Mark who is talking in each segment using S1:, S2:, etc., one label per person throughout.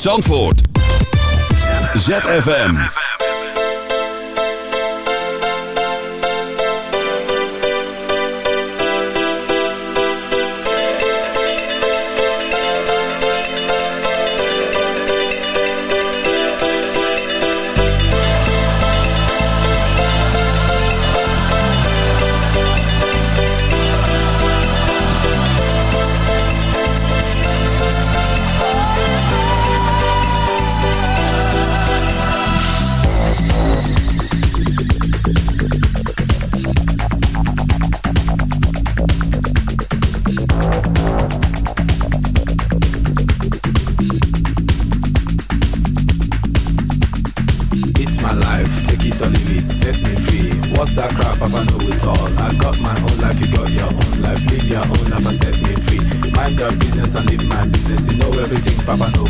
S1: Zandvoort. ZFM.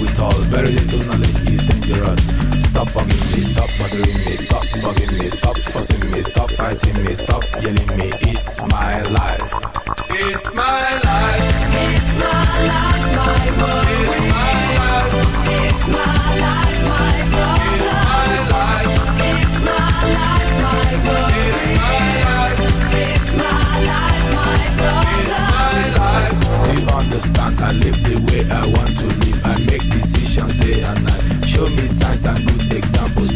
S2: Papa know it all. Very little knowledge is dangerous. Stop bugging me, stop bothering me, stop bugging me, stop fussing me, stop fighting me, stop yelling me. It's my life. It's my life. It's my life, my world.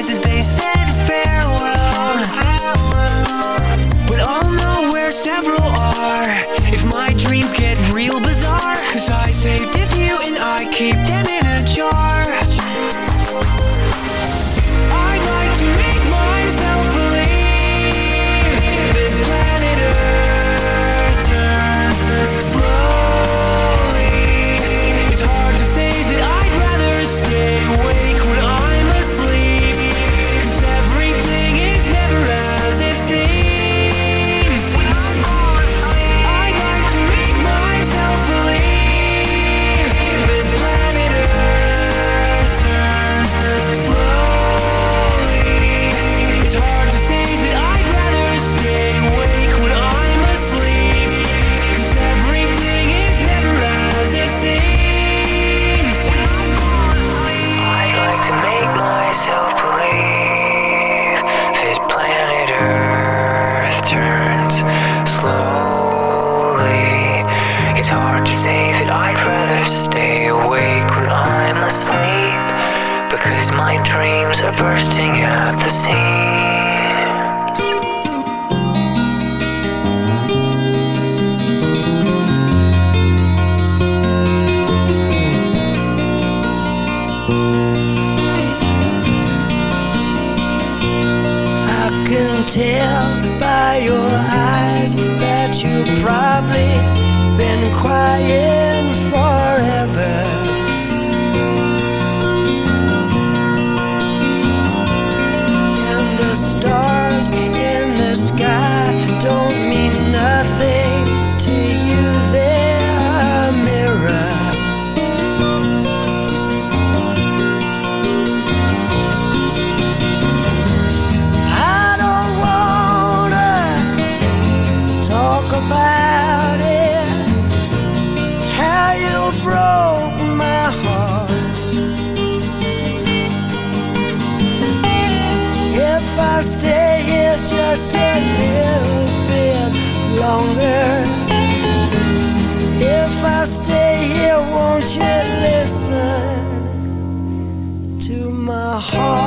S3: rises longer. If I stay here, won't you listen to my heart?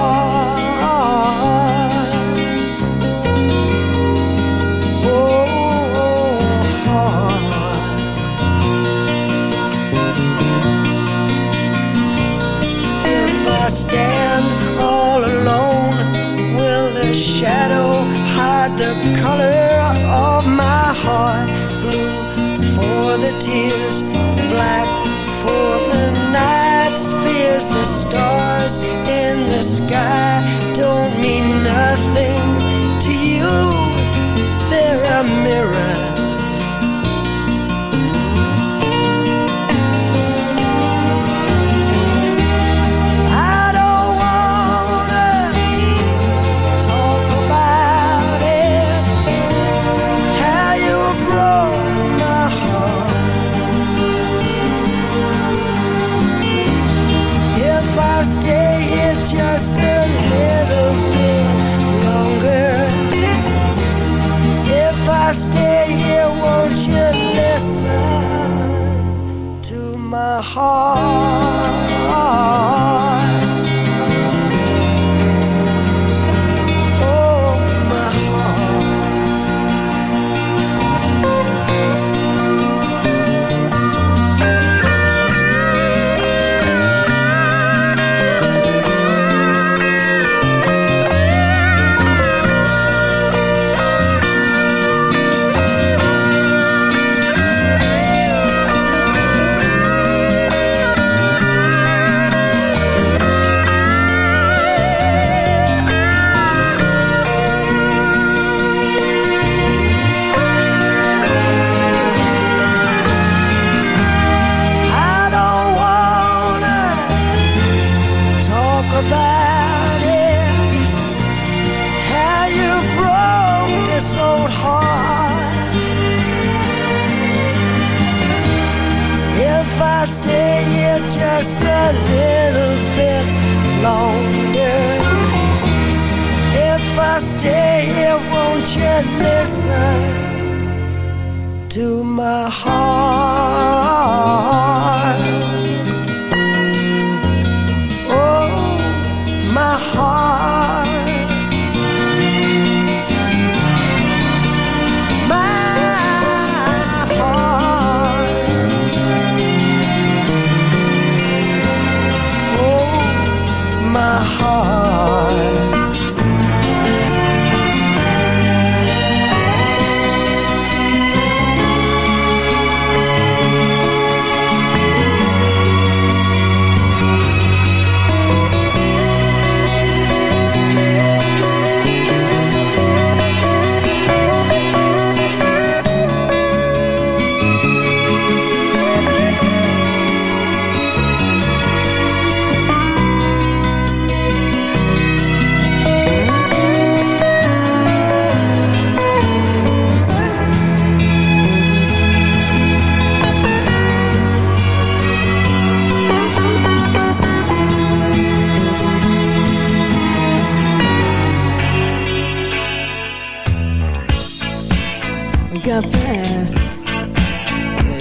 S1: got bass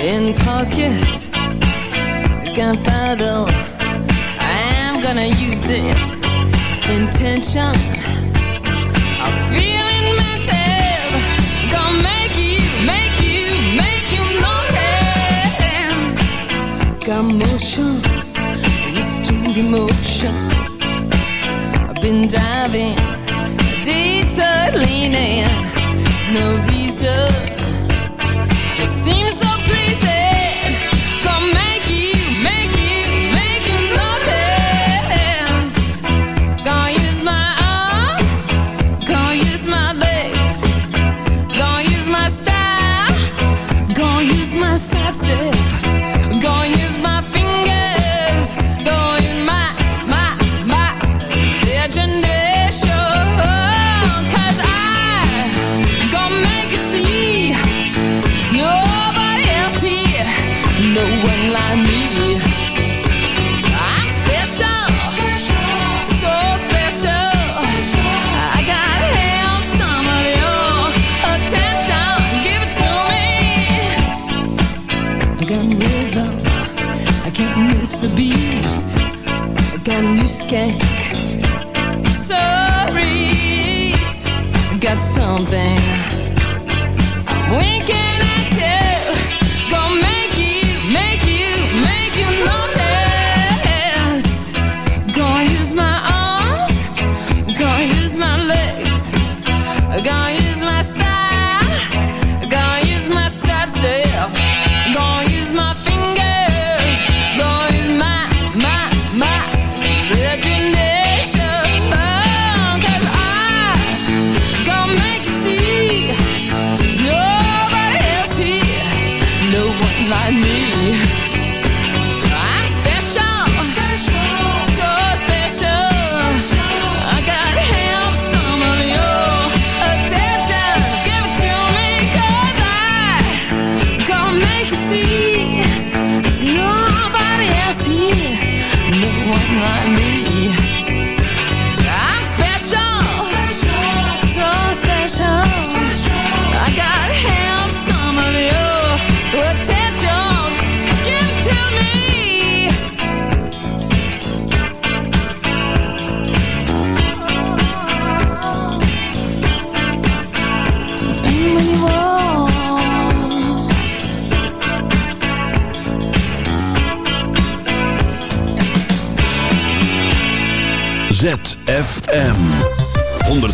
S1: in pocket, gunpowder. I'm gonna use it. Intention, I'm feeling mental. Gonna make you, make you, make you notice. Got motion, restrained emotion. I've been diving, detour leaning, no reason.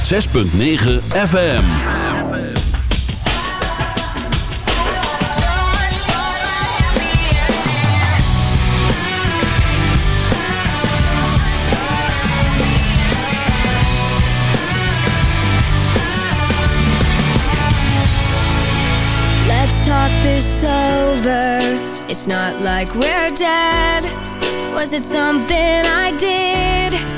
S1: 106.9 FM.
S4: Let's talk this over. It's not like we're dead. Was it something I did?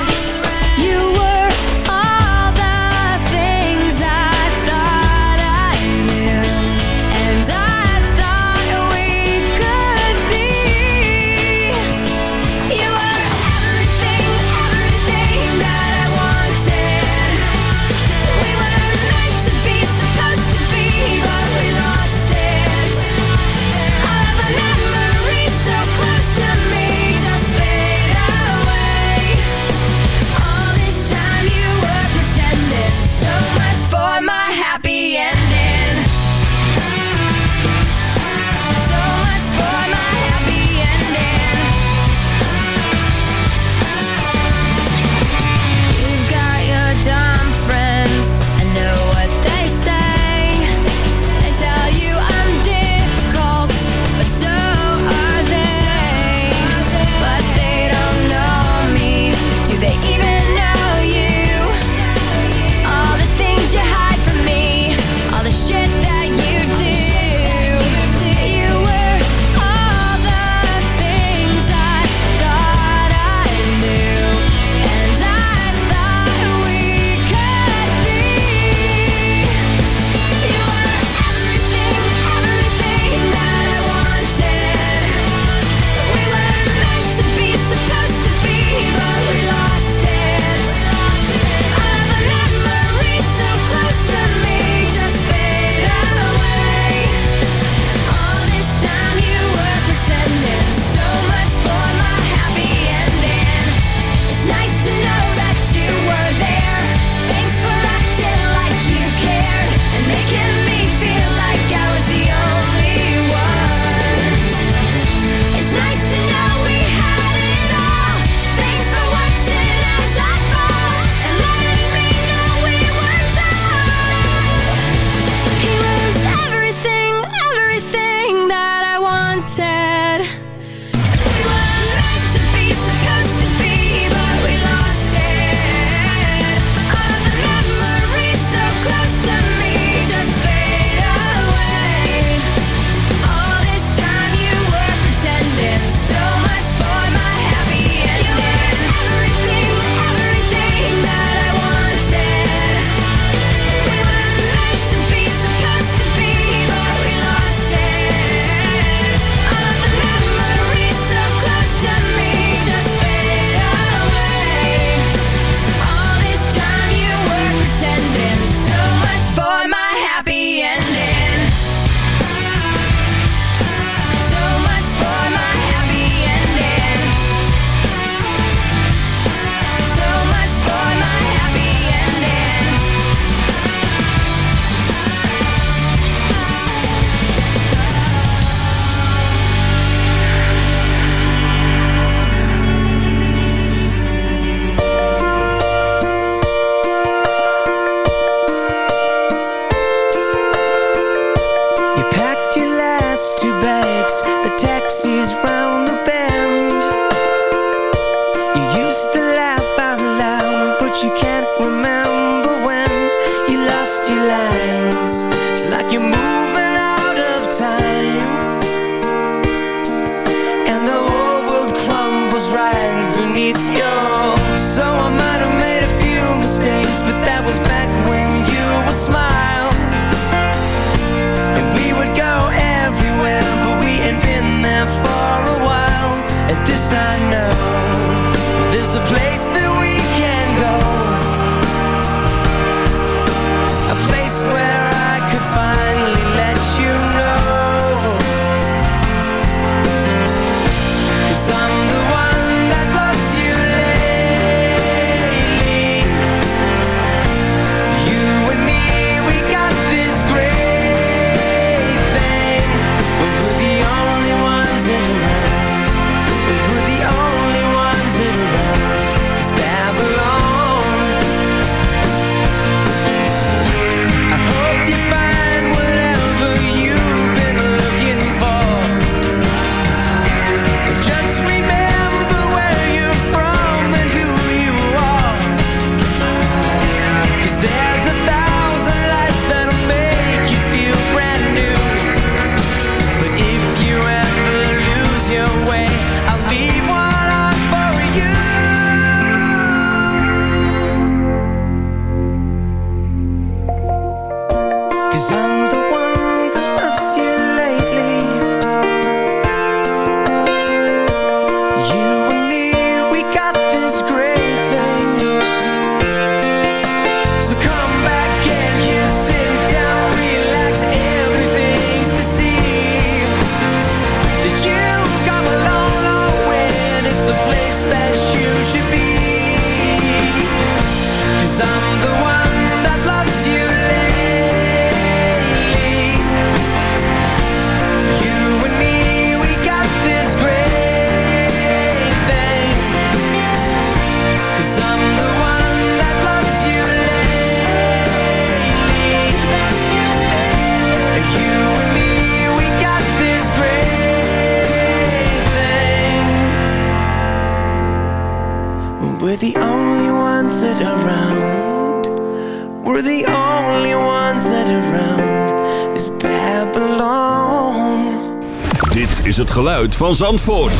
S1: het geluid van Zandvoort.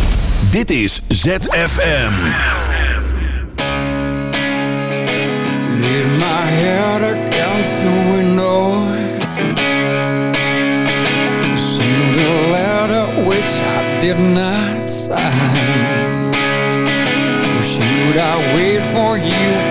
S1: Dit is ZFM.
S5: Lean my head against the window. See the letter which I did not sign. Or should I wait for you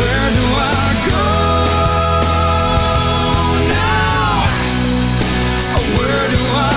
S5: where do I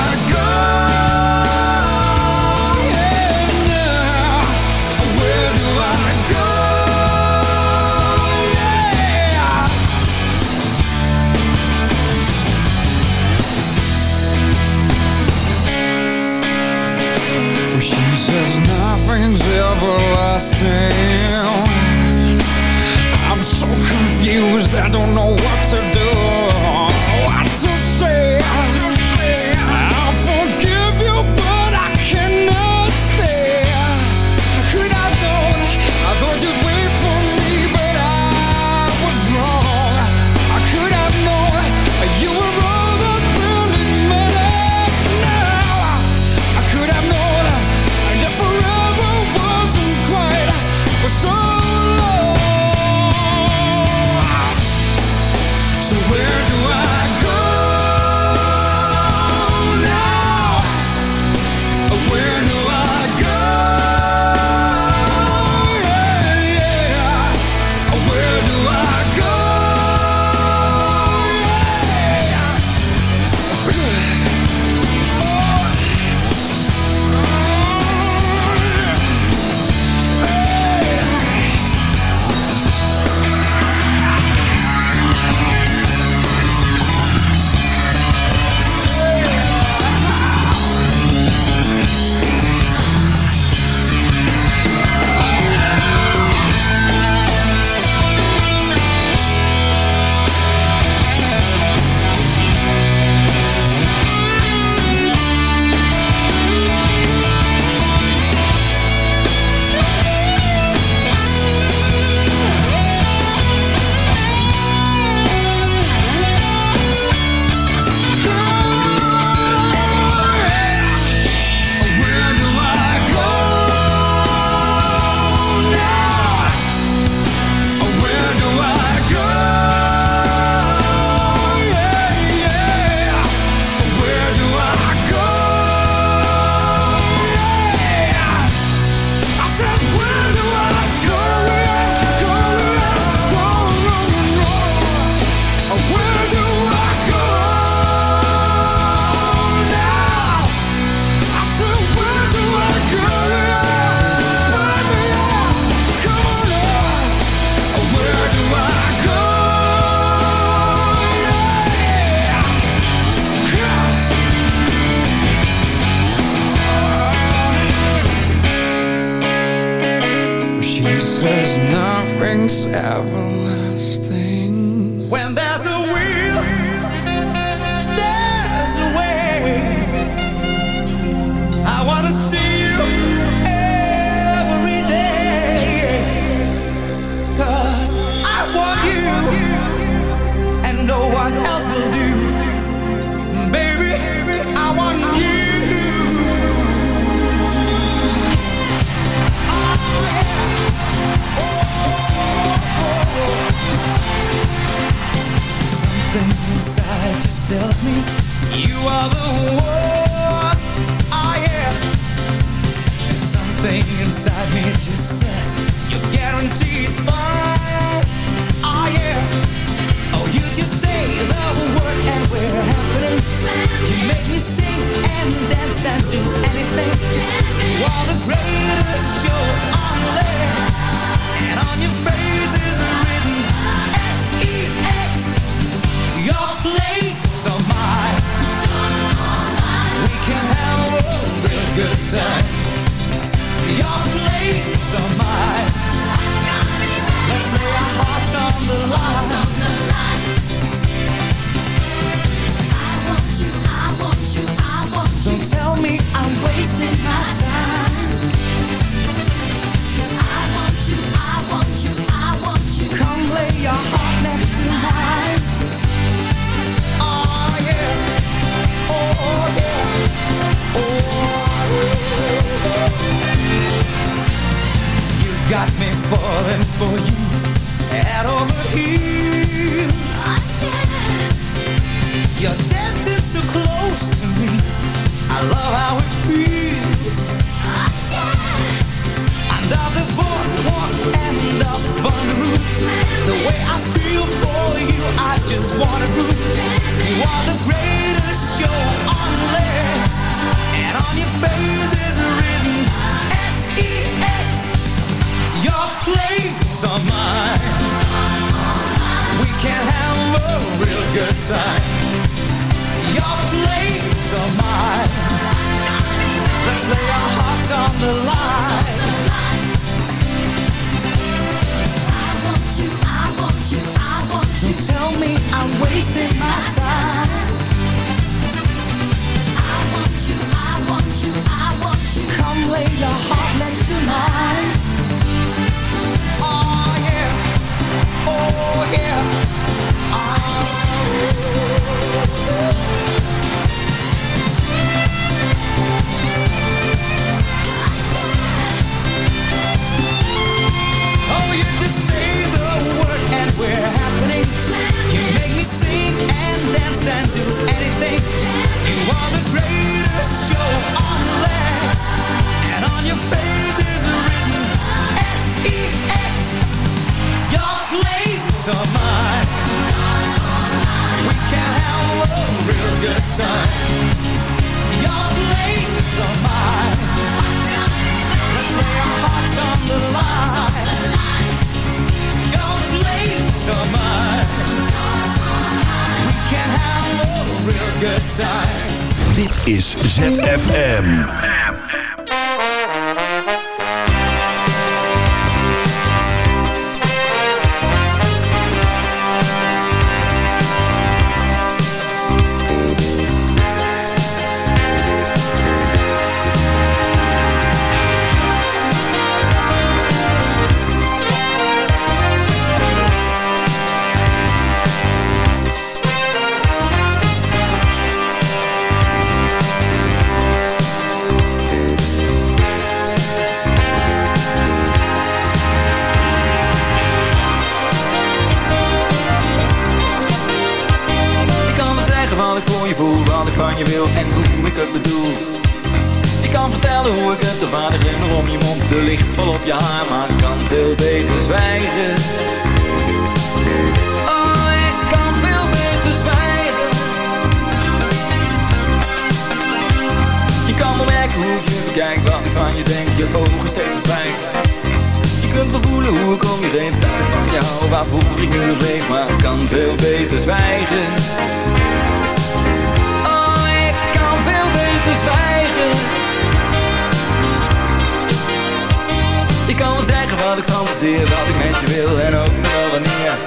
S6: de wat ik met je wil en ook nog wel wanneer.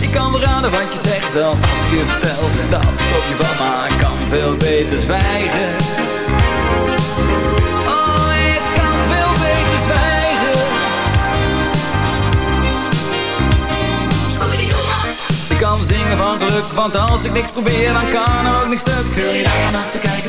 S6: Je kan raden wat je zegt zelf als ik je vertel Dat ik op je van maar ik kan veel beter zwijgen. Oh, ik kan veel beter zwijgen. Ik kan zingen van geluk, want als ik niks probeer dan kan er ook niks stuk. Wil je daar?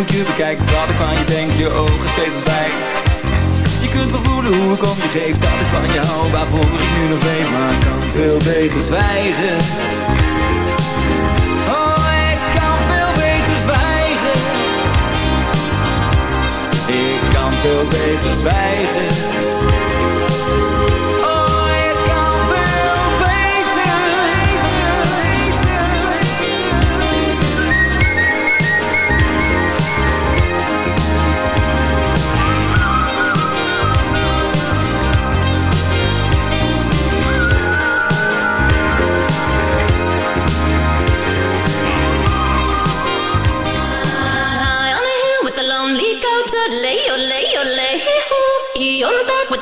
S7: Ik je bekijk, wat ik van je denk, je ogen steeds ontwijken. Je kunt wel voelen hoe ik om je geef Dat ik van je hou, waarvoor ik nu nog leef Maar kan veel beter zwijgen. Oh, ik kan veel beter zwijgen. Ik kan veel beter zwijgen